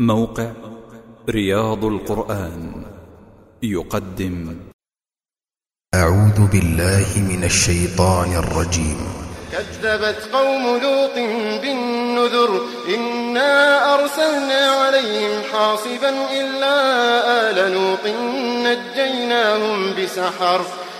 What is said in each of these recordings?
موقع رياض القرآن يقدم. أعوذ بالله من الشيطان الرجيم. كذبت قوم لوط بالنذر إنا أرسلنا عليهم حاصبا إلا آل لوط نجيناهم بسحر.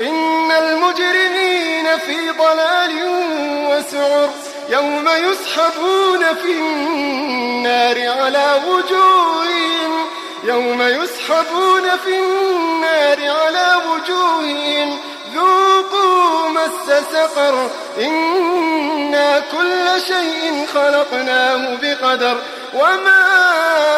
إن المجرمين في ضلال وسعر يوم يسحبون في النار على وجوههم يوم يسحبون في النار على وجوههم. ذوقوا مس سقر إنا كل شيء خلقناه بقدر. وما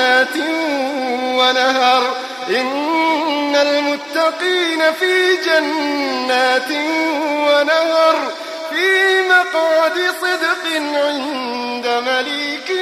جنات ونهر. إن المتقين في جنات ونهر. في مقعد صدق عند مليك